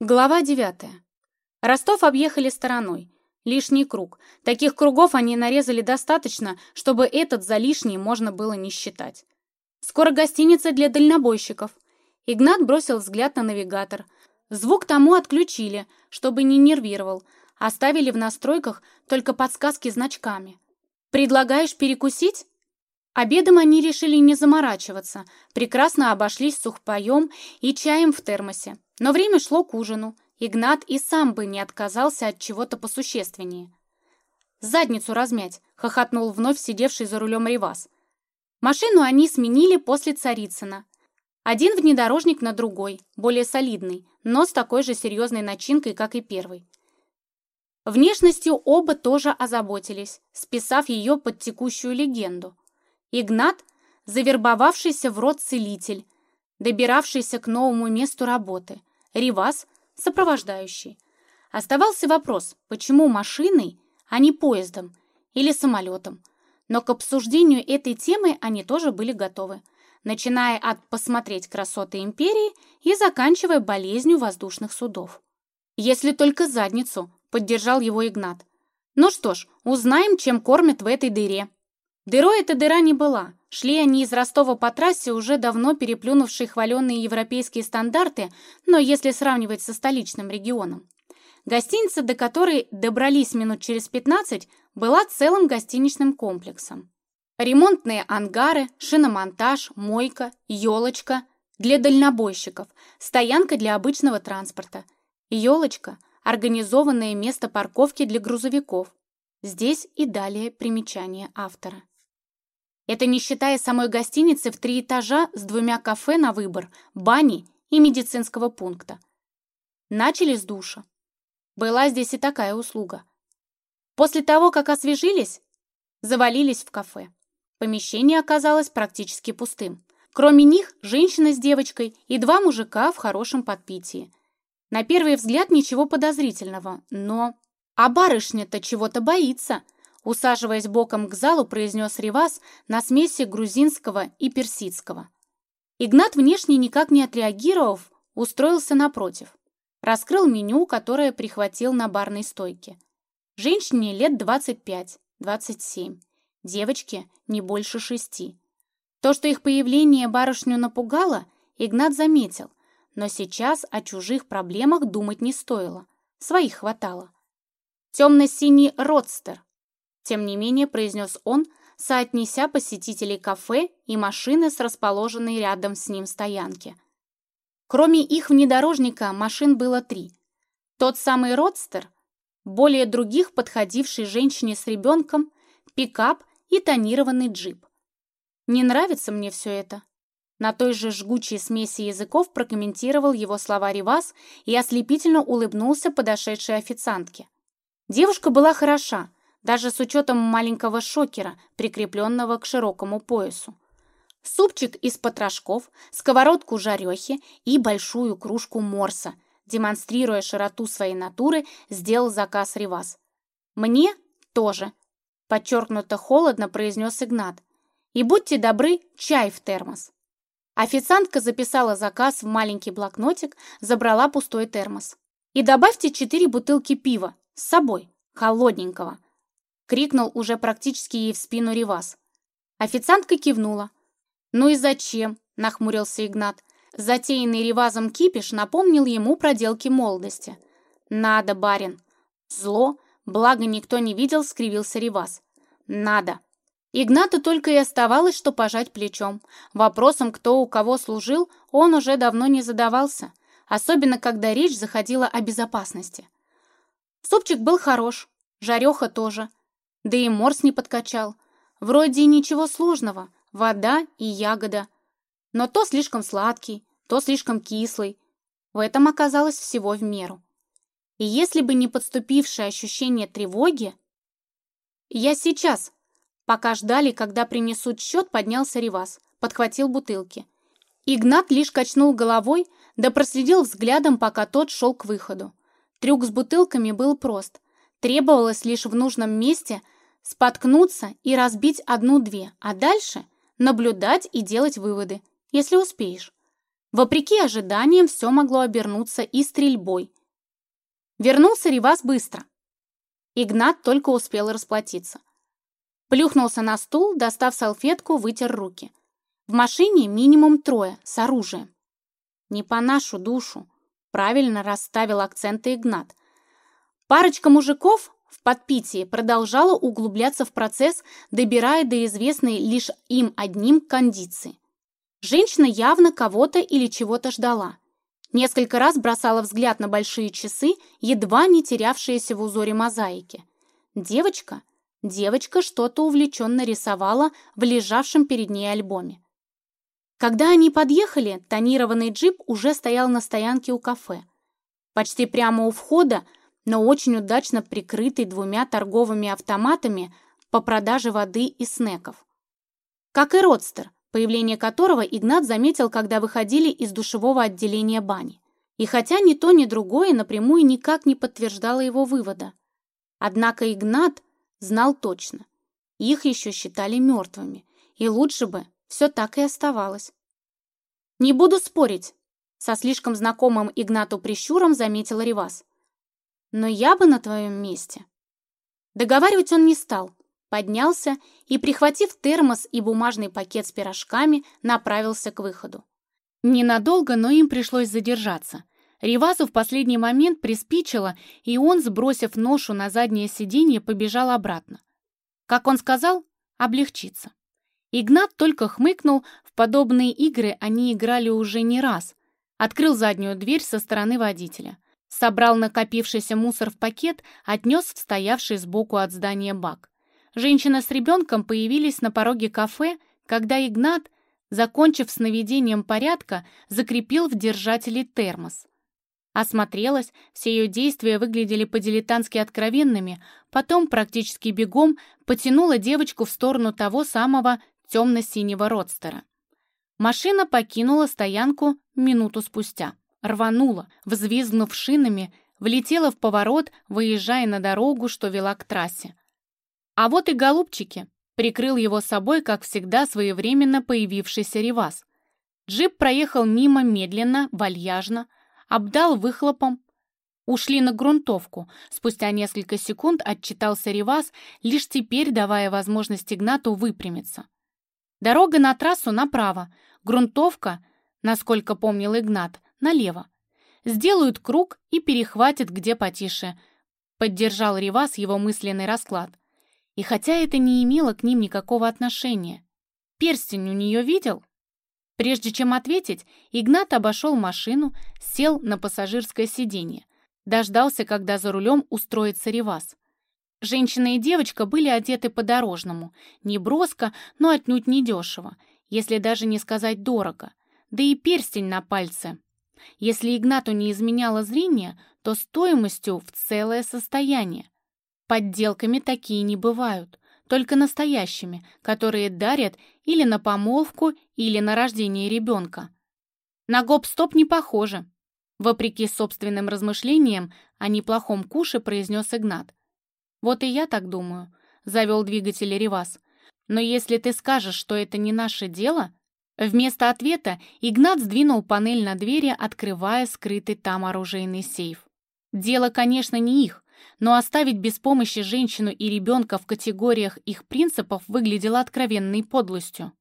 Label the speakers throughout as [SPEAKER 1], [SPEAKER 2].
[SPEAKER 1] Глава 9. Ростов объехали стороной. Лишний круг. Таких кругов они нарезали достаточно, чтобы этот за лишний можно было не считать. Скоро гостиница для дальнобойщиков. Игнат бросил взгляд на навигатор. Звук тому отключили, чтобы не нервировал. Оставили в настройках только подсказки значками. «Предлагаешь перекусить?» Обедом они решили не заморачиваться, прекрасно обошлись сухпаем и чаем в термосе. Но время шло к ужину. Игнат и сам бы не отказался от чего-то посущественнее. «Задницу размять», — хохотнул вновь сидевший за рулем Ривас. Машину они сменили после Царицына. Один внедорожник на другой, более солидный, но с такой же серьезной начинкой, как и первый. Внешностью оба тоже озаботились, списав ее под текущую легенду. Игнат, завербовавшийся в род целитель, добиравшийся к новому месту работы, Ривас – сопровождающий. Оставался вопрос, почему машиной, а не поездом или самолетом. Но к обсуждению этой темы они тоже были готовы, начиная от «посмотреть красоты империи» и заканчивая болезнью воздушных судов. «Если только задницу», — поддержал его Игнат. «Ну что ж, узнаем, чем кормят в этой дыре». Дырой эта дыра не была. Шли они из Ростова по трассе, уже давно переплюнувшие хваленные европейские стандарты, но если сравнивать со столичным регионом. Гостиница, до которой добрались минут через 15, была целым гостиничным комплексом. Ремонтные ангары, шиномонтаж, мойка, елочка для дальнобойщиков, стоянка для обычного транспорта. Елочка – организованное место парковки для грузовиков. Здесь и далее примечание автора. Это не считая самой гостиницы в три этажа с двумя кафе на выбор, бани и медицинского пункта. Начали с душа. Была здесь и такая услуга. После того, как освежились, завалились в кафе. Помещение оказалось практически пустым. Кроме них, женщина с девочкой и два мужика в хорошем подпитии. На первый взгляд ничего подозрительного, но... А барышня-то чего-то боится — Усаживаясь боком к залу, произнес Ривас на смеси грузинского и персидского. Игнат, внешне никак не отреагировав, устроился напротив. Раскрыл меню, которое прихватил на барной стойке. Женщине лет 25-27, девочке не больше шести. То, что их появление барышню напугало, Игнат заметил, но сейчас о чужих проблемах думать не стоило. Своих хватало. Темно-синий родстер, тем не менее, произнес он, соотнеся посетителей кафе и машины с расположенной рядом с ним стоянки. Кроме их внедорожника, машин было три. Тот самый родстер, более других подходивший женщине с ребенком, пикап и тонированный джип. Не нравится мне все это. На той же жгучей смеси языков прокомментировал его слова Ривас и ослепительно улыбнулся подошедшей официантке. Девушка была хороша, даже с учетом маленького шокера, прикрепленного к широкому поясу. Супчик из потрошков, сковородку жарехи и большую кружку морса, демонстрируя широту своей натуры, сделал заказ Ривас. «Мне тоже», — подчеркнуто холодно произнес Игнат. «И будьте добры, чай в термос». Официантка записала заказ в маленький блокнотик, забрала пустой термос. «И добавьте четыре бутылки пива с собой, холодненького», — крикнул уже практически ей в спину Ривас. Официантка кивнула. «Ну и зачем?» — нахмурился Игнат. Затеянный Ривазом кипиш напомнил ему проделки молодости. «Надо, барин!» Зло, благо никто не видел, скривился Риваз. «Надо!» Игнату только и оставалось, что пожать плечом. Вопросом, кто у кого служил, он уже давно не задавался, особенно когда речь заходила о безопасности. Супчик был хорош, жареха тоже, да и морс не подкачал. Вроде и ничего сложного. Вода и ягода. Но то слишком сладкий, то слишком кислый. В этом оказалось всего в меру. И если бы не подступившее ощущение тревоги... Я сейчас, пока ждали, когда принесут счет, поднялся Ривас, подхватил бутылки. Игнат лишь качнул головой, да проследил взглядом, пока тот шел к выходу. Трюк с бутылками был прост. Требовалось лишь в нужном месте – споткнуться и разбить одну-две, а дальше наблюдать и делать выводы, если успеешь. Вопреки ожиданиям, все могло обернуться и стрельбой. Вернулся Ривас быстро. Игнат только успел расплатиться. Плюхнулся на стул, достав салфетку, вытер руки. В машине минимум трое, с оружием. Не по нашу душу. Правильно расставил акценты Игнат. Парочка мужиков подпитии продолжала углубляться в процесс, добирая до известной лишь им одним кондиции. Женщина явно кого-то или чего-то ждала. Несколько раз бросала взгляд на большие часы, едва не терявшиеся в узоре мозаики. Девочка, девочка что-то увлеченно рисовала в лежавшем перед ней альбоме. Когда они подъехали, тонированный джип уже стоял на стоянке у кафе. Почти прямо у входа, но очень удачно прикрытый двумя торговыми автоматами по продаже воды и снеков. Как и родстер, появление которого Игнат заметил, когда выходили из душевого отделения бани. И хотя ни то, ни другое напрямую никак не подтверждало его вывода. Однако Игнат знал точно. Их еще считали мертвыми, и лучше бы все так и оставалось. «Не буду спорить», — со слишком знакомым Игнату прищуром заметил Ривас. «Но я бы на твоем месте». Договаривать он не стал, поднялся и, прихватив термос и бумажный пакет с пирожками, направился к выходу. Ненадолго, но им пришлось задержаться. Ривасу в последний момент приспичило, и он, сбросив ношу на заднее сиденье, побежал обратно. Как он сказал, облегчиться. Игнат только хмыкнул, в подобные игры они играли уже не раз. Открыл заднюю дверь со стороны водителя. Собрал накопившийся мусор в пакет, отнес в стоявший сбоку от здания бак. Женщина с ребенком появились на пороге кафе, когда Игнат, закончив с наведением порядка, закрепил в держателе термос. Осмотрелась, все ее действия выглядели по-дилетантски откровенными, потом практически бегом потянула девочку в сторону того самого темно-синего родстера. Машина покинула стоянку минуту спустя. Рванула, взвизгнув шинами, влетела в поворот, выезжая на дорогу, что вела к трассе. А вот и голубчики. Прикрыл его собой, как всегда, своевременно появившийся ревас. Джип проехал мимо медленно, вальяжно, обдал выхлопом. Ушли на грунтовку. Спустя несколько секунд отчитался ревас, лишь теперь давая возможность Игнату выпрямиться. Дорога на трассу направо, грунтовка, насколько помнил Игнат, налево. Сделают круг и перехватят где потише. Поддержал Ривас его мысленный расклад. И хотя это не имело к ним никакого отношения. Перстень у нее видел? Прежде чем ответить, Игнат обошел машину, сел на пассажирское сиденье. Дождался, когда за рулем устроится Ривас. Женщина и девочка были одеты по-дорожному, не броско, но отнюдь не дешево, если даже не сказать дорого. Да и перстень на пальце. Если Игнату не изменяло зрение, то стоимостью в целое состояние. Подделками такие не бывают, только настоящими, которые дарят или на помолвку, или на рождение ребенка. На гоп-стоп не похоже. Вопреки собственным размышлениям о неплохом куше произнес Игнат. «Вот и я так думаю», — завел двигатель Ревас. «Но если ты скажешь, что это не наше дело...» Вместо ответа Игнат сдвинул панель на двери, открывая скрытый там оружейный сейф. Дело, конечно, не их, но оставить без помощи женщину и ребенка в категориях их принципов выглядело откровенной подлостью.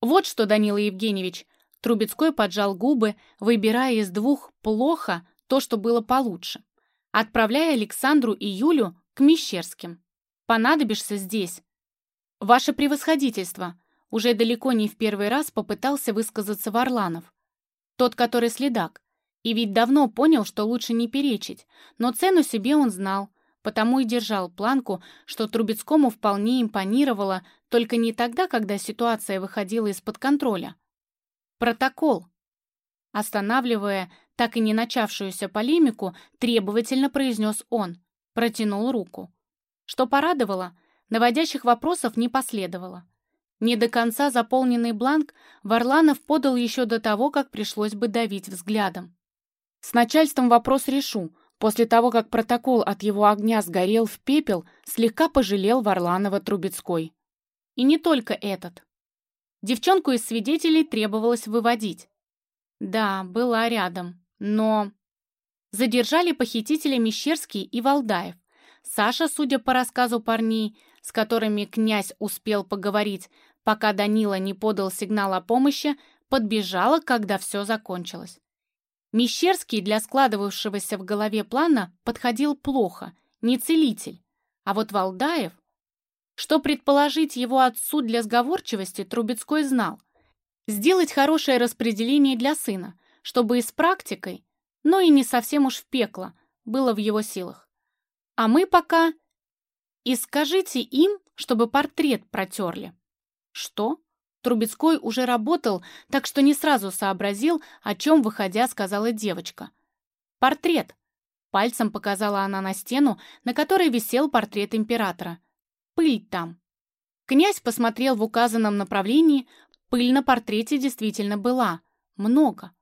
[SPEAKER 1] «Вот что, Данила Евгеньевич!» Трубецкой поджал губы, выбирая из двух «плохо» то, что было получше. Отправляя Александру и Юлю к Мещерским. Понадобишься здесь. Ваше превосходительство. Уже далеко не в первый раз попытался высказаться Варланов. Тот, который следак. И ведь давно понял, что лучше не перечить, но цену себе он знал, потому и держал планку, что Трубецкому вполне импонировало, только не тогда, когда ситуация выходила из-под контроля. Протокол. Останавливая так и не начавшуюся полемику, требовательно произнес он протянул руку. Что порадовало, наводящих вопросов не последовало. Не до конца заполненный бланк Варланов подал еще до того, как пришлось бы давить взглядом. «С начальством вопрос решу», После того, как протокол от его огня сгорел в пепел, слегка пожалел Варланова Трубецкой. И не только этот. Девчонку из свидетелей требовалось выводить. Да, была рядом, но... Задержали похитителя Мещерский и Валдаев. Саша, судя по рассказу парней, с которыми князь успел поговорить, пока Данила не подал сигнал о помощи, подбежала, когда все закончилось. Мещерский для складывавшегося в голове плана подходил плохо, не целитель. А вот Валдаев... Что предположить его отцу для сговорчивости, Трубецкой знал. Сделать хорошее распределение для сына, чтобы и с практикой, но и не совсем уж в пекло, было в его силах. А мы пока... И скажите им, чтобы портрет протерли. Что? Трубецкой уже работал, так что не сразу сообразил, о чем, выходя, сказала девочка. «Портрет!» Пальцем показала она на стену, на которой висел портрет императора. «Пыль там!» Князь посмотрел в указанном направлении. Пыль на портрете действительно была. Много.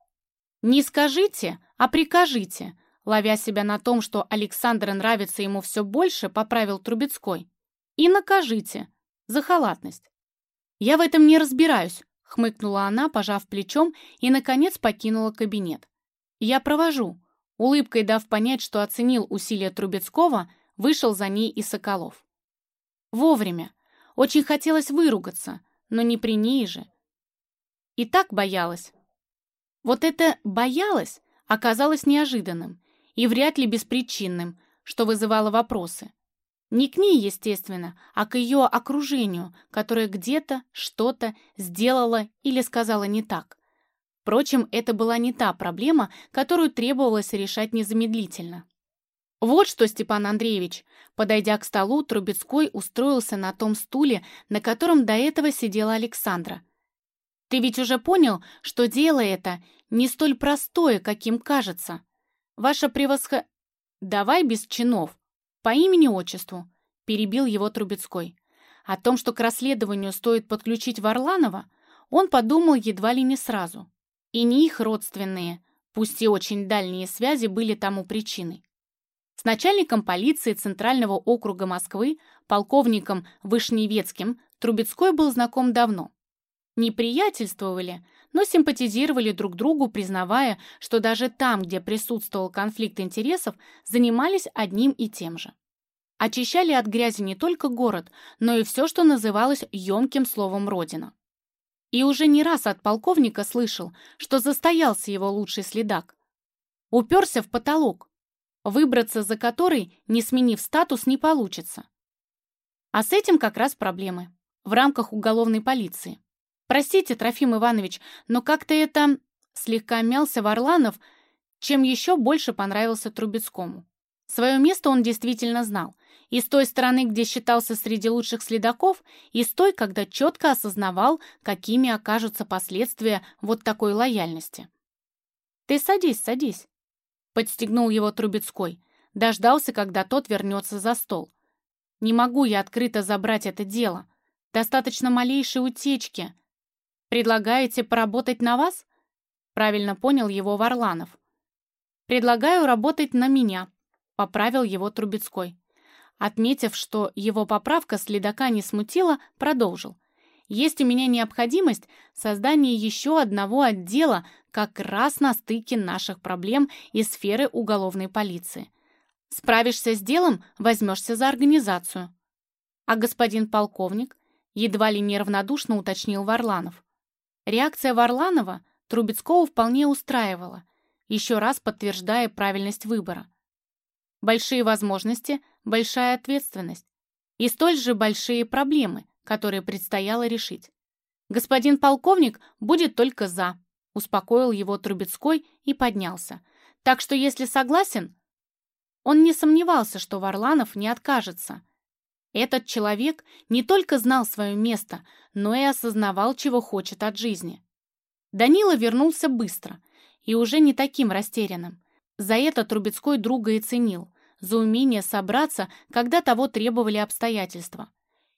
[SPEAKER 1] «Не скажите, а прикажите!» Ловя себя на том, что Александр нравится ему все больше, поправил Трубецкой. «И накажите! За халатность!» «Я в этом не разбираюсь», — хмыкнула она, пожав плечом, и, наконец, покинула кабинет. «Я провожу», — улыбкой дав понять, что оценил усилия Трубецкого, вышел за ней и Соколов. Вовремя. Очень хотелось выругаться, но не при ней же. И так боялась. Вот это «боялась» оказалось неожиданным и вряд ли беспричинным, что вызывало вопросы. Не к ней, естественно, а к ее окружению, которое где-то что-то сделало или сказала не так. Впрочем, это была не та проблема, которую требовалось решать незамедлительно. «Вот что, Степан Андреевич!» Подойдя к столу, Трубецкой устроился на том стуле, на котором до этого сидела Александра. «Ты ведь уже понял, что дело это не столь простое, каким кажется. Ваша превосхо...» «Давай без чинов. «По имени-отчеству», — перебил его Трубецкой. О том, что к расследованию стоит подключить Варланова, он подумал едва ли не сразу. И не их родственные, пусть и очень дальние связи были тому причиной. С начальником полиции Центрального округа Москвы, полковником Вышневецким, Трубецкой был знаком давно. Не приятельствовали, но симпатизировали друг другу, признавая, что даже там, где присутствовал конфликт интересов, занимались одним и тем же. Очищали от грязи не только город, но и все, что называлось емким словом «родина». И уже не раз от полковника слышал, что застоялся его лучший следак. Уперся в потолок, выбраться за который, не сменив статус, не получится. А с этим как раз проблемы в рамках уголовной полиции. «Простите, Трофим Иванович, но как-то это...» Слегка мялся Варланов, чем еще больше понравился Трубецкому. Свое место он действительно знал. И с той стороны, где считался среди лучших следаков, и с той, когда четко осознавал, какими окажутся последствия вот такой лояльности. «Ты садись, садись», — подстегнул его Трубецкой. Дождался, когда тот вернется за стол. «Не могу я открыто забрать это дело. Достаточно малейшей утечки, «Предлагаете поработать на вас?» Правильно понял его Варланов. «Предлагаю работать на меня», — поправил его Трубецкой. Отметив, что его поправка следака не смутила, продолжил. «Есть у меня необходимость создания еще одного отдела как раз на стыке наших проблем и сферы уголовной полиции. Справишься с делом, возьмешься за организацию». «А господин полковник?» — едва ли неравнодушно уточнил Варланов. Реакция Варланова Трубецкого вполне устраивала, еще раз подтверждая правильность выбора. Большие возможности, большая ответственность и столь же большие проблемы, которые предстояло решить. «Господин полковник будет только «за», — успокоил его Трубецкой и поднялся. «Так что, если согласен...» Он не сомневался, что Варланов не откажется. Этот человек не только знал свое место, но и осознавал, чего хочет от жизни. Данила вернулся быстро и уже не таким растерянным. За это Трубецкой друга и ценил, за умение собраться, когда того требовали обстоятельства.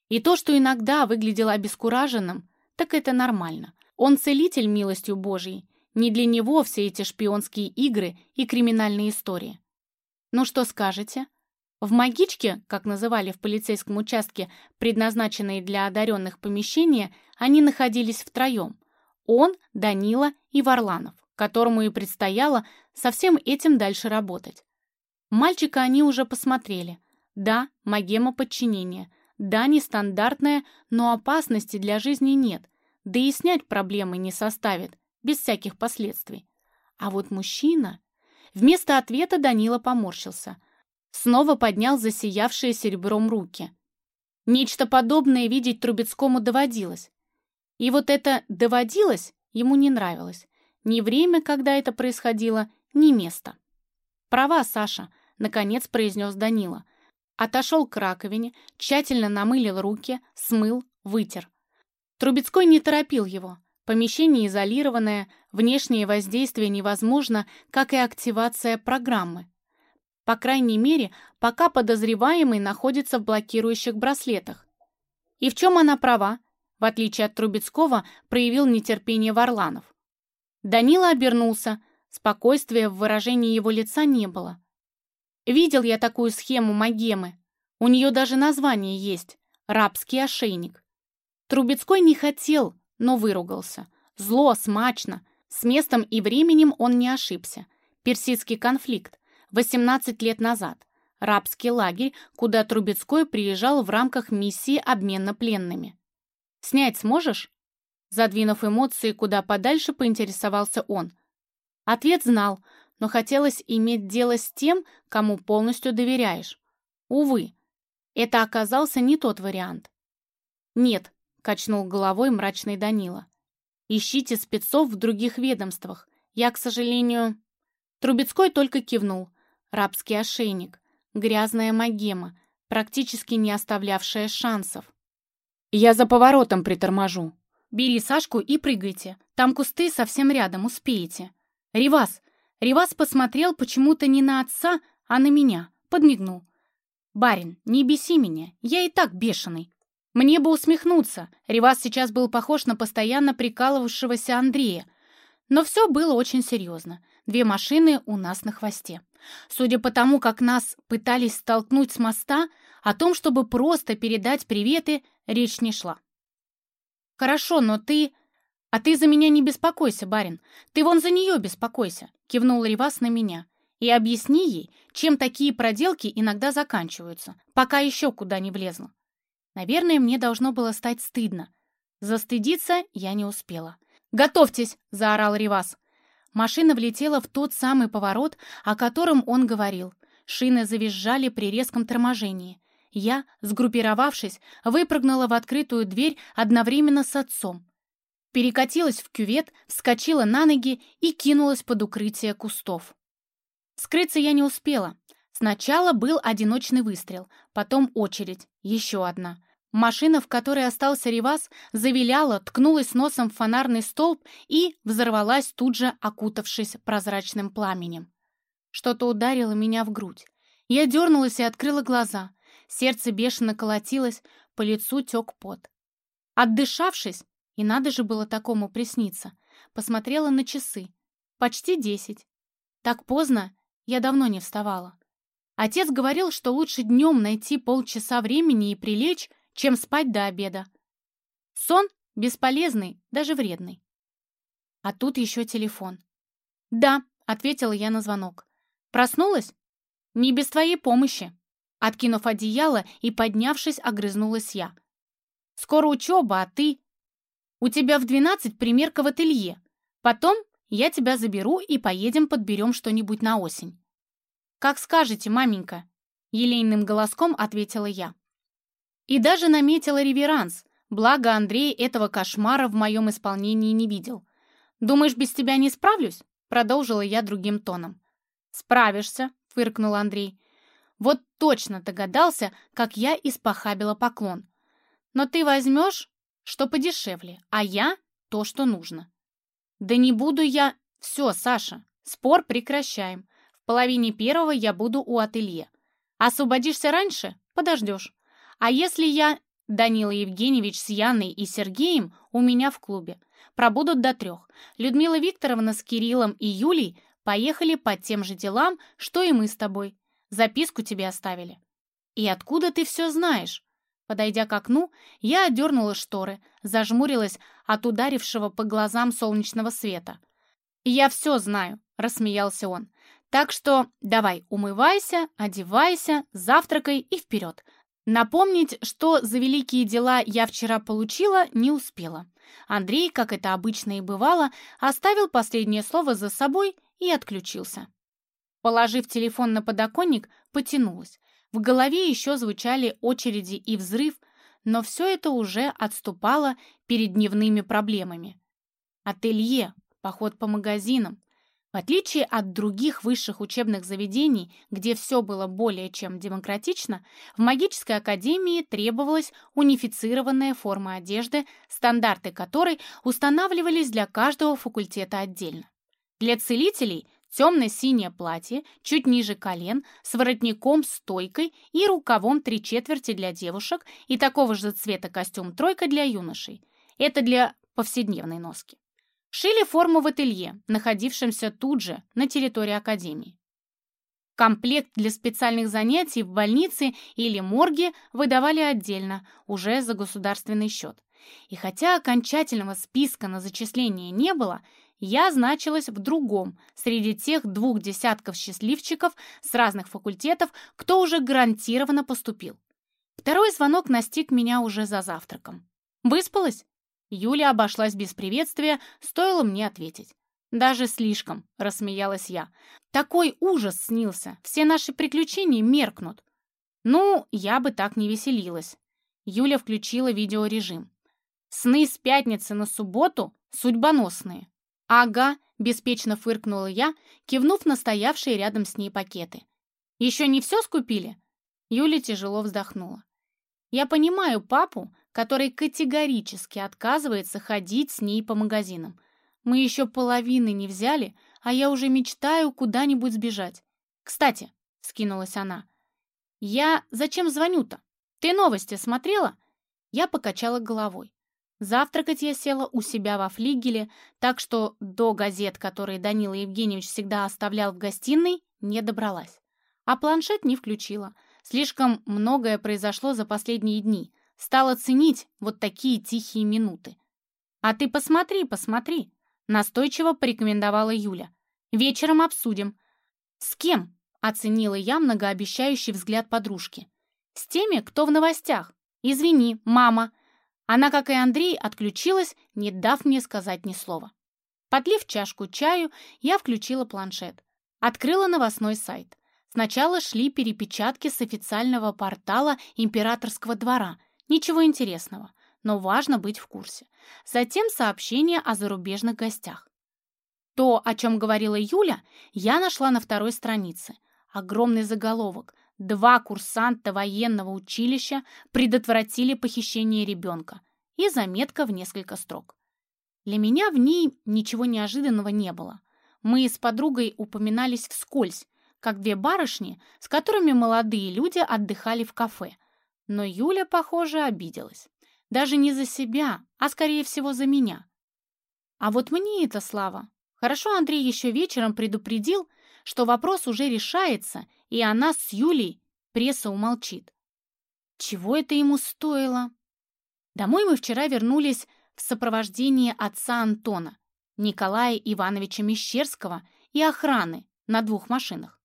[SPEAKER 1] И то, что иногда выглядело обескураженным, так это нормально. Он целитель милостью Божьей. Не для него все эти шпионские игры и криминальные истории. «Ну что скажете?» В магичке, как называли в полицейском участке предназначенные для одаренных помещения, они находились втроем. Он, Данила и Варланов. которому и предстояло со всем этим дальше работать. Мальчика они уже посмотрели. Да, магема подчинения. Да, нестандартная, но опасности для жизни нет. Да и снять проблемы не составит, без всяких последствий. А вот мужчина... Вместо ответа Данила поморщился. Снова поднял засиявшие серебром руки. Нечто подобное видеть Трубецкому доводилось. И вот это «доводилось» ему не нравилось. Ни время, когда это происходило, ни место. «Права, Саша», — наконец произнес Данила. Отошел к раковине, тщательно намылил руки, смыл, вытер. Трубецкой не торопил его. Помещение изолированное, внешнее воздействие невозможно, как и активация программы. По крайней мере, пока подозреваемый находится в блокирующих браслетах. И в чем она права? В отличие от Трубецкого, проявил нетерпение Варланов. Данила обернулся, спокойствия в выражении его лица не было. Видел я такую схему Магемы. У нее даже название есть — «Рабский ошейник». Трубецкой не хотел, но выругался. Зло, смачно. С местом и временем он не ошибся. Персидский конфликт. 18 лет назад. Рабский лагерь, куда Трубецкой приезжал в рамках миссии обмена пленными. «Снять сможешь?» Задвинув эмоции куда подальше, поинтересовался он. Ответ знал, но хотелось иметь дело с тем, кому полностью доверяешь. Увы, это оказался не тот вариант. «Нет», — качнул головой мрачный Данила. «Ищите спецов в других ведомствах. Я, к сожалению...» Трубецкой только кивнул. Рабский ошейник, грязная магема, практически не оставлявшая шансов. «Я за поворотом приторможу. Бери Сашку и прыгайте. Там кусты совсем рядом, успеете. Ривас, Ривас посмотрел почему-то не на отца, а на меня, подмигнул. «Барин, не беси меня, я и так бешеный». Мне бы усмехнуться, Ривас сейчас был похож на постоянно прикалывавшегося Андрея. Но все было очень серьезно. Две машины у нас на хвосте. Судя по тому, как нас пытались столкнуть с моста, о том, чтобы просто передать приветы, речь не шла. «Хорошо, но ты...» «А ты за меня не беспокойся, барин. Ты вон за нее беспокойся», — кивнул Ривас на меня. «И объясни ей, чем такие проделки иногда заканчиваются, пока еще куда не влезла». Наверное, мне должно было стать стыдно. Застыдиться я не успела. «Готовьтесь!» — заорал Ривас. Машина влетела в тот самый поворот, о котором он говорил. Шины завизжали при резком торможении. Я, сгруппировавшись, выпрыгнула в открытую дверь одновременно с отцом перекатилась в кювет, вскочила на ноги и кинулась под укрытие кустов. Скрыться я не успела. Сначала был одиночный выстрел, потом очередь, еще одна. Машина, в которой остался Ривас, завиляла, ткнулась носом в фонарный столб и взорвалась тут же, окутавшись прозрачным пламенем. Что-то ударило меня в грудь. Я дернулась и открыла глаза. Сердце бешено колотилось, по лицу тек пот. Отдышавшись, и надо же было такому присниться. Посмотрела на часы. Почти десять. Так поздно я давно не вставала. Отец говорил, что лучше днем найти полчаса времени и прилечь, чем спать до обеда. Сон бесполезный, даже вредный. А тут еще телефон. «Да», — ответила я на звонок. «Проснулась?» «Не без твоей помощи». Откинув одеяло и поднявшись, огрызнулась я. «Скоро учеба, а ты...» У тебя в двенадцать примерка в ателье. Потом я тебя заберу и поедем подберем что-нибудь на осень». «Как скажете, маменька», — елейным голоском ответила я. И даже наметила реверанс, благо Андрей этого кошмара в моем исполнении не видел. «Думаешь, без тебя не справлюсь?» — продолжила я другим тоном. «Справишься», — фыркнул Андрей. «Вот точно догадался, как я испохабила поклон. Но ты возьмешь что подешевле, а я — то, что нужно. Да не буду я... Все, Саша, спор прекращаем. В половине первого я буду у ателье. Освободишься раньше — подождешь. А если я... Данила Евгеньевич с Яной и Сергеем у меня в клубе. Пробудут до трех. Людмила Викторовна с Кириллом и Юлей поехали по тем же делам, что и мы с тобой. Записку тебе оставили. И откуда ты все знаешь? Подойдя к окну, я отдернула шторы, зажмурилась от ударившего по глазам солнечного света. «Я все знаю», — рассмеялся он. «Так что давай, умывайся, одевайся, завтракай и вперед. Напомнить, что за великие дела я вчера получила, не успела. Андрей, как это обычно и бывало, оставил последнее слово за собой и отключился. Положив телефон на подоконник, потянулась. В голове еще звучали очереди и взрыв, но все это уже отступало перед дневными проблемами. Ателье, поход по магазинам, в отличие от других высших учебных заведений, где все было более чем демократично, в магической академии требовалась унифицированная форма одежды, стандарты которой устанавливались для каждого факультета отдельно. Для целителей темно-синее платье, чуть ниже колен, с воротником-стойкой и рукавом три четверти для девушек и такого же цвета костюм-тройка для юношей. Это для повседневной носки. Шили форму в ателье, находившемся тут же, на территории академии. Комплект для специальных занятий в больнице или морге выдавали отдельно, уже за государственный счет. И хотя окончательного списка на зачисление не было, я значилась в другом, среди тех двух десятков счастливчиков с разных факультетов, кто уже гарантированно поступил. Второй звонок настиг меня уже за завтраком. «Выспалась?» Юля обошлась без приветствия, стоило мне ответить. «Даже слишком», — рассмеялась я. «Такой ужас снился, все наши приключения меркнут». «Ну, я бы так не веселилась». Юля включила видеорежим. «Сны с пятницы на субботу судьбоносные». «Ага», — беспечно фыркнула я, кивнув на стоявшие рядом с ней пакеты. «Еще не все скупили?» Юля тяжело вздохнула. «Я понимаю папу, который категорически отказывается ходить с ней по магазинам. Мы еще половины не взяли, а я уже мечтаю куда-нибудь сбежать. Кстати, — скинулась она, — я зачем звоню-то? Ты новости смотрела? Я покачала головой. Завтракать я села у себя во флигеле, так что до газет, которые Данила Евгеньевич всегда оставлял в гостиной, не добралась. А планшет не включила. Слишком многое произошло за последние дни — Стала ценить вот такие тихие минуты. «А ты посмотри, посмотри», — настойчиво порекомендовала Юля. «Вечером обсудим». «С кем?» — оценила я многообещающий взгляд подружки. «С теми, кто в новостях. Извини, мама». Она, как и Андрей, отключилась, не дав мне сказать ни слова. Подлив чашку чаю, я включила планшет. Открыла новостной сайт. Сначала шли перепечатки с официального портала императорского двора — Ничего интересного, но важно быть в курсе. Затем сообщение о зарубежных гостях. То, о чем говорила Юля, я нашла на второй странице. Огромный заголовок. Два курсанта военного училища предотвратили похищение ребенка. И заметка в несколько строк. Для меня в ней ничего неожиданного не было. Мы с подругой упоминались вскользь, как две барышни, с которыми молодые люди отдыхали в кафе, но Юля, похоже, обиделась. Даже не за себя, а, скорее всего, за меня. А вот мне это слава. Хорошо Андрей еще вечером предупредил, что вопрос уже решается, и она с Юлей пресса умолчит. Чего это ему стоило? Домой мы вчера вернулись в сопровождении отца Антона, Николая Ивановича Мещерского и охраны на двух машинах.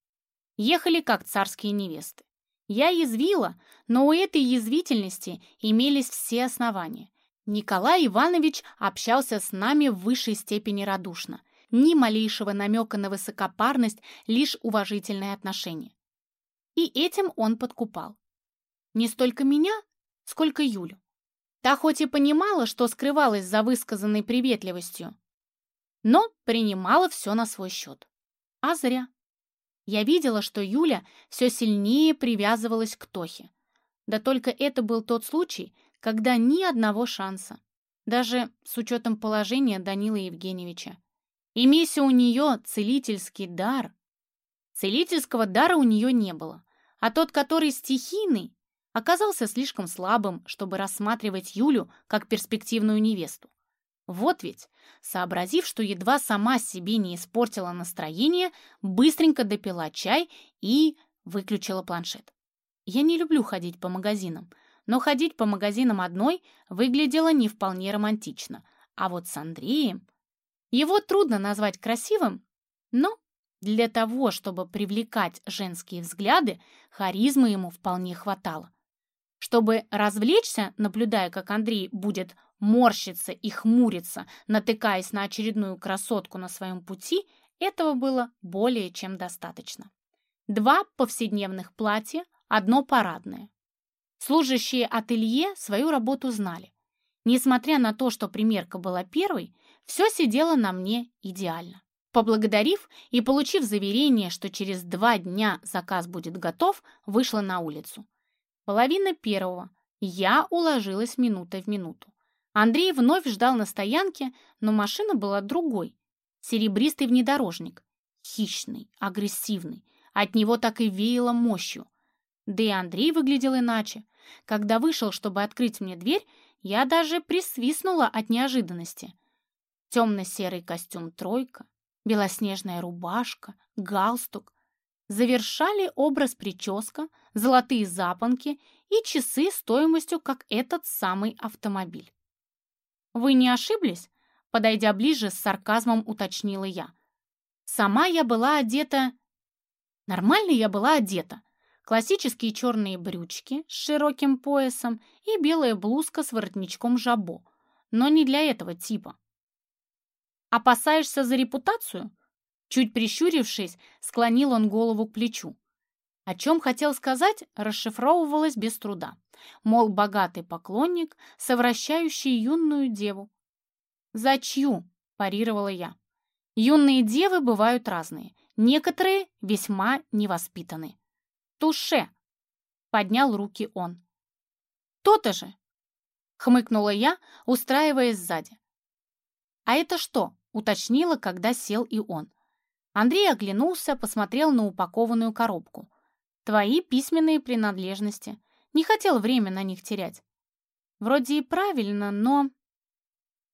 [SPEAKER 1] Ехали как царские невесты. Я язвила, но у этой язвительности имелись все основания. Николай Иванович общался с нами в высшей степени радушно. Ни малейшего намека на высокопарность, лишь уважительное отношение. И этим он подкупал. Не столько меня, сколько Юлю. Та хоть и понимала, что скрывалась за высказанной приветливостью, но принимала все на свой счет. А зря. Я видела, что Юля все сильнее привязывалась к Тохе. Да только это был тот случай, когда ни одного шанса. Даже с учетом положения Данила Евгеньевича. Имейся у нее целительский дар. Целительского дара у нее не было, а тот, который стихийный, оказался слишком слабым, чтобы рассматривать Юлю как перспективную невесту. Вот ведь, сообразив, что едва сама себе не испортила настроение, быстренько допила чай и выключила планшет. Я не люблю ходить по магазинам, но ходить по магазинам одной выглядело не вполне романтично, а вот с Андреем... Его трудно назвать красивым, но для того, чтобы привлекать женские взгляды, харизмы ему вполне хватало. Чтобы развлечься, наблюдая, как Андрей будет морщиться и хмуриться, натыкаясь на очередную красотку на своем пути, этого было более чем достаточно. Два повседневных платья, одно парадное. Служащие ателье свою работу знали. Несмотря на то, что примерка была первой, все сидело на мне идеально. Поблагодарив и получив заверение, что через два дня заказ будет готов, вышла на улицу. Половина первого. Я уложилась минутой в минуту. Андрей вновь ждал на стоянке, но машина была другой. Серебристый внедорожник. Хищный, агрессивный. От него так и веяло мощью. Да и Андрей выглядел иначе. Когда вышел, чтобы открыть мне дверь, я даже присвистнула от неожиданности. Темно-серый костюм «тройка», белоснежная рубашка, галстук. Завершали образ прическа, золотые запонки и часы стоимостью, как этот самый автомобиль. «Вы не ошиблись?» Подойдя ближе, с сарказмом уточнила я. Сама я была одета... Нормально я была одета. Классические черные брючки с широким поясом и белая блузка с воротничком жабо. Но не для этого типа. «Опасаешься за репутацию?» Чуть прищурившись, склонил он голову к плечу. О чем хотел сказать, расшифровывалось без труда. Мол, богатый поклонник, совращающий юную деву. «За чью?» – парировала я. «Юные девы бывают разные, некоторые весьма невоспитаны». «Туше!» – поднял руки он. «То-то же!» – хмыкнула я, устраиваясь сзади. «А это что?» – уточнила, когда сел и он. Андрей оглянулся, посмотрел на упакованную коробку. «Твои письменные принадлежности. Не хотел время на них терять». Вроде и правильно, но...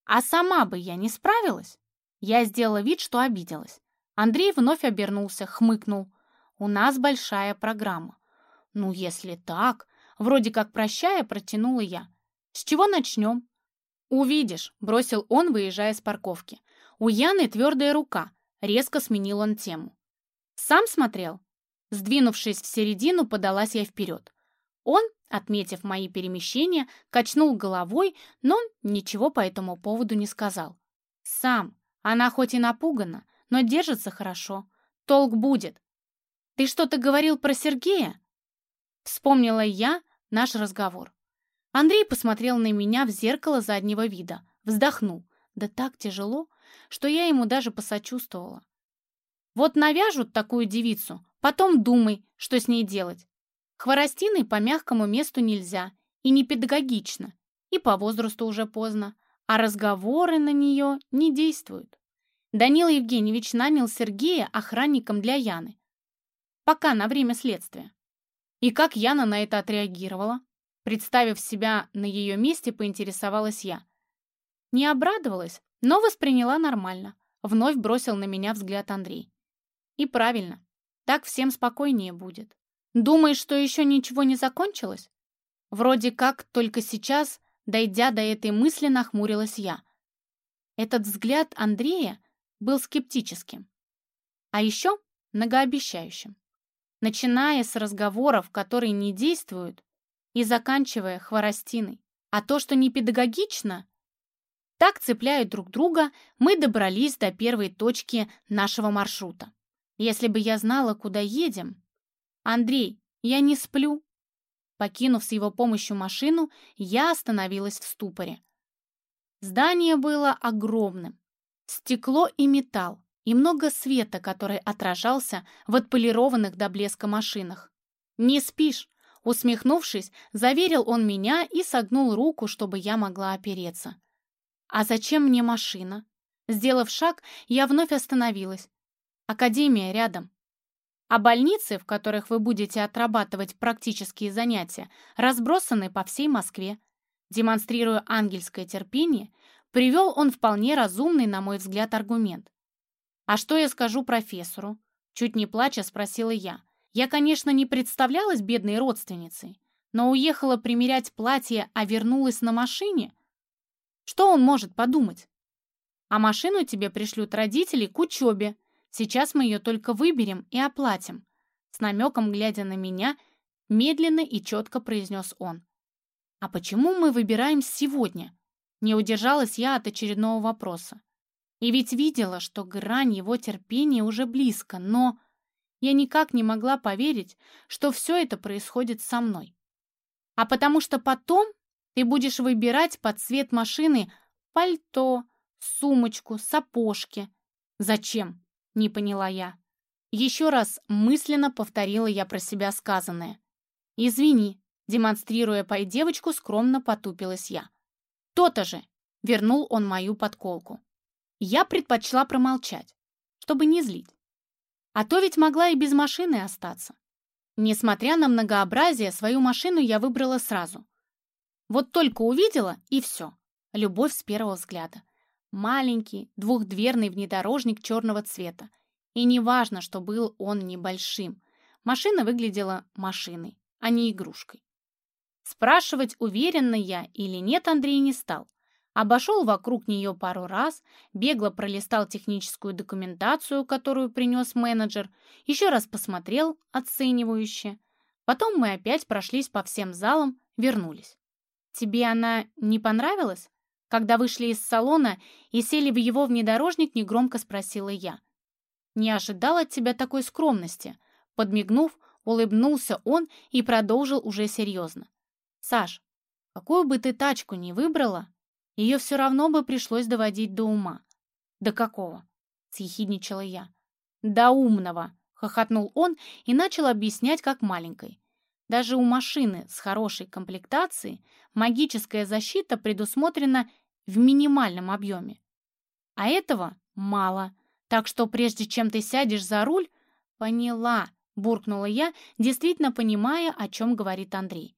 [SPEAKER 1] А сама бы я не справилась? Я сделала вид, что обиделась. Андрей вновь обернулся, хмыкнул. У нас большая программа. Ну, если так, вроде как прощая, протянула я. С чего начнем? Увидишь, бросил он, выезжая с парковки. У Яны твердая рука. Резко сменил он тему. Сам смотрел? Сдвинувшись в середину, подалась я вперед. Он, отметив мои перемещения, качнул головой, но ничего по этому поводу не сказал. Сам. Она хоть и напугана, но держится хорошо. Толк будет. «Ты что-то говорил про Сергея?» Вспомнила я наш разговор. Андрей посмотрел на меня в зеркало заднего вида, вздохнул. Да так тяжело, что я ему даже посочувствовала. Вот навяжут такую девицу, потом думай, что с ней делать. Хворостиной по мягкому месту нельзя, и не педагогично, и по возрасту уже поздно, а разговоры на нее не действуют. Данил Евгеньевич нанял Сергея охранником для Яны. Пока на время следствия. И как Яна на это отреагировала? Представив себя на ее месте, поинтересовалась я. Не обрадовалась, но восприняла нормально. Вновь бросил на меня взгляд Андрей. И правильно, так всем спокойнее будет. Думаешь, что еще ничего не закончилось? Вроде как только сейчас, дойдя до этой мысли, нахмурилась я. Этот взгляд Андрея был скептическим, а еще многообещающим. Начиная с разговоров, которые не действуют, и заканчивая хворостиной. А то, что не педагогично, так цепляя друг друга, мы добрались до первой точки нашего маршрута. Если бы я знала, куда едем, «Андрей, я не сплю!» Покинув с его помощью машину, я остановилась в ступоре. Здание было огромным. Стекло и металл, и много света, который отражался в отполированных до блеска машинах. «Не спишь?» Усмехнувшись, заверил он меня и согнул руку, чтобы я могла опереться. «А зачем мне машина?» Сделав шаг, я вновь остановилась. «Академия рядом а больницы, в которых вы будете отрабатывать практические занятия, разбросаны по всей Москве. Демонстрируя ангельское терпение, привел он вполне разумный, на мой взгляд, аргумент. «А что я скажу профессору?» Чуть не плача спросила я. Я, конечно, не представлялась бедной родственницей, но уехала примерять платье, а вернулась на машине. Что он может подумать? А машину тебе пришлют родители к учебе. Сейчас мы ее только выберем и оплатим. С намеком, глядя на меня, медленно и четко произнес он. А почему мы выбираем сегодня? Не удержалась я от очередного вопроса. И ведь видела, что грань его терпения уже близко, но я никак не могла поверить, что все это происходит со мной. А потому что потом ты будешь выбирать под цвет машины пальто, сумочку, сапожки. Зачем? Не поняла я. Еще раз мысленно повторила я про себя сказанное. «Извини», демонстрируя пой девочку, скромно потупилась я. «То-то же!» — вернул он мою подколку. Я предпочла промолчать, чтобы не злить. А то ведь могла и без машины остаться. Несмотря на многообразие, свою машину я выбрала сразу. Вот только увидела, и все. Любовь с первого взгляда. Маленький, двухдверный внедорожник черного цвета. И не важно, что был он небольшим. Машина выглядела машиной, а не игрушкой. Спрашивать, уверенно я или нет, Андрей не стал. Обошел вокруг нее пару раз, бегло пролистал техническую документацию, которую принес менеджер, еще раз посмотрел, оценивающе. Потом мы опять прошлись по всем залам, вернулись. «Тебе она не понравилась?» Когда вышли из салона и сели в его внедорожник, негромко спросила я. «Не ожидал от тебя такой скромности». Подмигнув, улыбнулся он и продолжил уже серьезно. «Саш, какую бы ты тачку ни выбрала, ее все равно бы пришлось доводить до ума». «До какого?» — съехидничала я. «До умного», — хохотнул он и начал объяснять, как маленькой. Даже у машины с хорошей комплектацией магическая защита предусмотрена в минимальном объеме. А этого мало. Так что прежде чем ты сядешь за руль, поняла, буркнула я, действительно понимая, о чем говорит Андрей.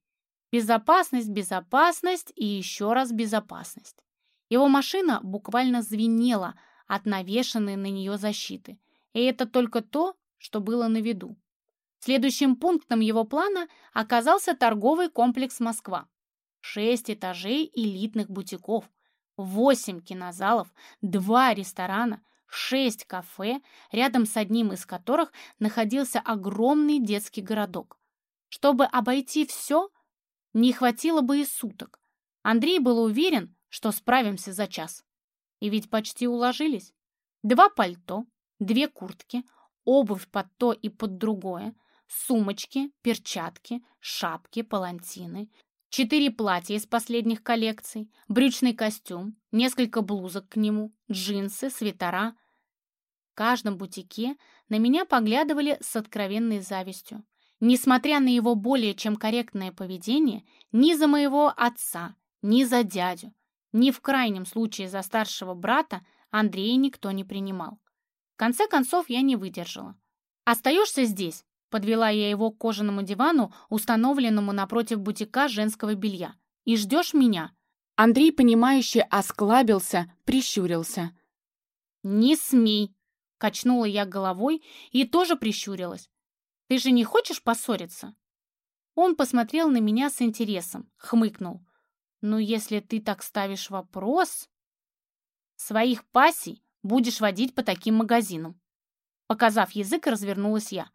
[SPEAKER 1] Безопасность, безопасность и еще раз безопасность. Его машина буквально звенела от навешанной на нее защиты. И это только то, что было на виду. Следующим пунктом его плана оказался торговый комплекс «Москва». Шесть этажей элитных бутиков, восемь кинозалов, два ресторана, шесть кафе, рядом с одним из которых находился огромный детский городок. Чтобы обойти все, не хватило бы и суток. Андрей был уверен, что справимся за час. И ведь почти уложились. Два пальто, две куртки, обувь под то и под другое, сумочки, перчатки, шапки, палантины, четыре платья из последних коллекций, брючный костюм, несколько блузок к нему, джинсы, свитера. В каждом бутике на меня поглядывали с откровенной завистью. Несмотря на его более чем корректное поведение, ни за моего отца, ни за дядю, ни в крайнем случае за старшего брата Андрея никто не принимал. В конце концов, я не выдержала. «Остаешься здесь?» Подвела я его к кожаному дивану, установленному напротив бутика женского белья. «И ждешь меня?» Андрей, понимающе осклабился, прищурился. «Не смей!» — качнула я головой и тоже прищурилась. «Ты же не хочешь поссориться?» Он посмотрел на меня с интересом, хмыкнул. «Ну, если ты так ставишь вопрос...» «Своих пассий будешь водить по таким магазинам». Показав язык, развернулась я.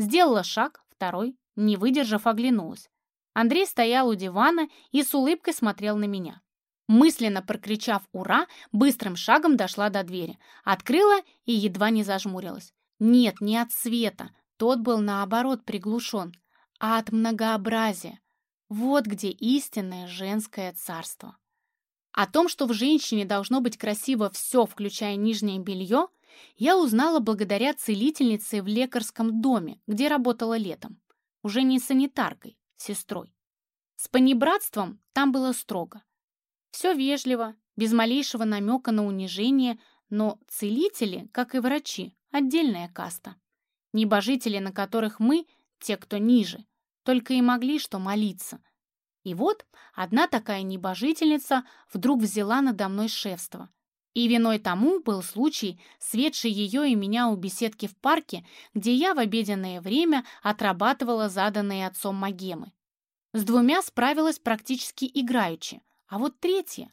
[SPEAKER 1] Сделала шаг, второй, не выдержав, оглянулась. Андрей стоял у дивана и с улыбкой смотрел на меня. Мысленно прокричав «Ура!», быстрым шагом дошла до двери, открыла и едва не зажмурилась. Нет, не от света, тот был наоборот приглушен, а от многообразия. Вот где истинное женское царство. О том, что в женщине должно быть красиво все, включая нижнее белье, я узнала благодаря целительнице в лекарском доме, где работала летом. Уже не санитаркой, сестрой. С понебратством там было строго. Все вежливо, без малейшего намека на унижение, но целители, как и врачи, отдельная каста. Небожители, на которых мы, те, кто ниже, только и могли что молиться. И вот одна такая небожительница вдруг взяла надо мной шефство – и виной тому был случай, светший ее и меня у беседки в парке, где я в обеденное время отрабатывала заданные отцом магемы. С двумя справилась практически играючи, а вот третья...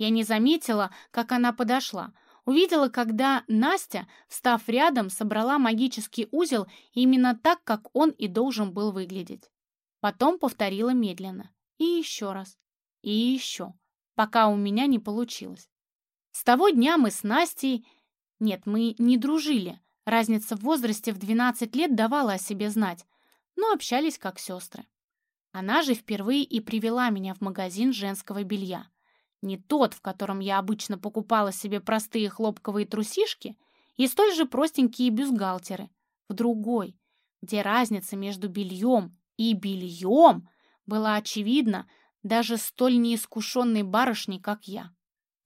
[SPEAKER 1] Я не заметила, как она подошла. Увидела, когда Настя, встав рядом, собрала магический узел именно так, как он и должен был выглядеть. Потом повторила медленно. И еще раз. И еще. Пока у меня не получилось. С того дня мы с Настей... Нет, мы не дружили. Разница в возрасте в 12 лет давала о себе знать, но общались как сестры. Она же впервые и привела меня в магазин женского белья. Не тот, в котором я обычно покупала себе простые хлопковые трусишки и столь же простенькие бюстгальтеры. В другой, где разница между бельем и бельем была очевидна даже столь неискушенной барышней, как я.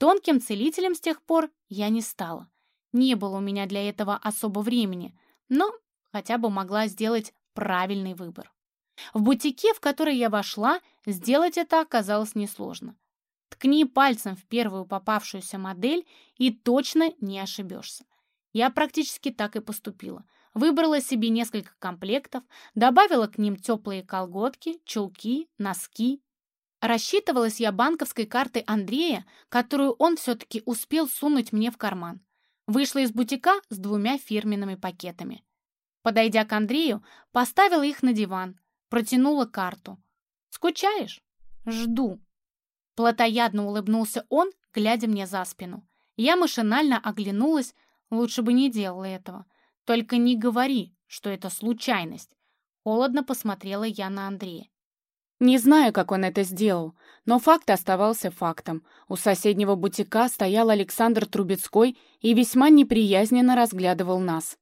[SPEAKER 1] Тонким целителем с тех пор я не стала. Не было у меня для этого особо времени, но хотя бы могла сделать правильный выбор. В бутике, в который я вошла, сделать это оказалось несложно. Ткни пальцем в первую попавшуюся модель и точно не ошибешься. Я практически так и поступила. Выбрала себе несколько комплектов, добавила к ним теплые колготки, чулки, носки. Рассчитывалась я банковской картой Андрея, которую он все-таки успел сунуть мне в карман. Вышла из бутика с двумя фирменными пакетами. Подойдя к Андрею, поставила их на диван, протянула карту. «Скучаешь?» «Жду». Платоядно улыбнулся он, глядя мне за спину. Я машинально оглянулась, лучше бы не делала этого. Только не говори, что это случайность. Холодно посмотрела я на Андрея.
[SPEAKER 2] Не знаю, как он это сделал, но факт оставался фактом. У соседнего бутика стоял Александр Трубецкой и весьма неприязненно разглядывал нас.